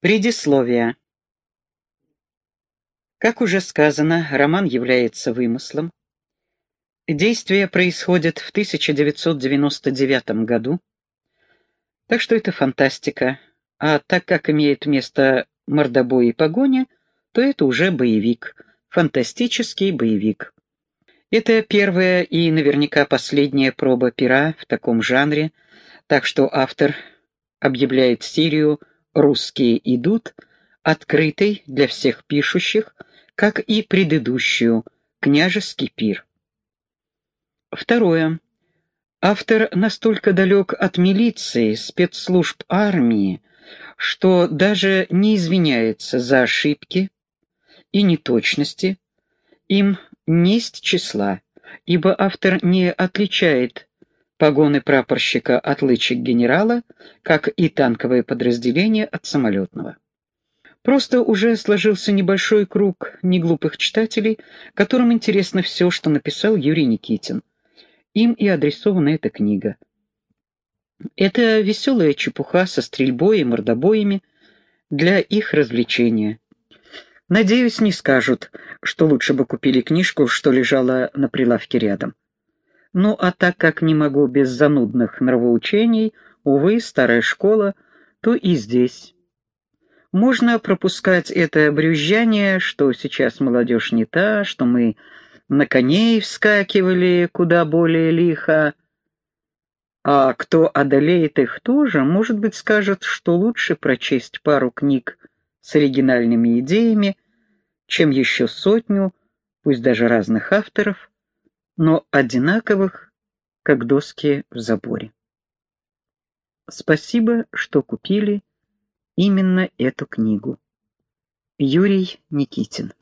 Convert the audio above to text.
Предисловие. Как уже сказано, роман является вымыслом. Действие происходит в 1999 году, так что это фантастика, а так как имеет место мордобой и погоня, то это уже боевик, фантастический боевик. Это первая и наверняка последняя проба пера в таком жанре, так что автор объявляет серию «Русские идут» открытой для всех пишущих, как и предыдущую «Княжеский пир». Второе. Автор настолько далек от милиции, спецслужб армии, что даже не извиняется за ошибки и неточности, им несть числа, ибо автор не отличает погоны прапорщика от лычек генерала, как и танковое подразделение от самолетного. Просто уже сложился небольшой круг неглупых читателей, которым интересно все, что написал Юрий Никитин. Им и адресована эта книга. Это веселая чепуха со стрельбой и мордобоями для их развлечения. Надеюсь, не скажут, что лучше бы купили книжку, что лежала на прилавке рядом. Ну, а так как не могу без занудных нравоучений, увы, старая школа, то и здесь. Можно пропускать это брюзжание, что сейчас молодежь не та, что мы на коней вскакивали куда более лихо, а кто одолеет их тоже, может быть, скажет, что лучше прочесть пару книг с оригинальными идеями, чем еще сотню, пусть даже разных авторов, но одинаковых, как доски в заборе. Спасибо, что купили именно эту книгу. Юрий Никитин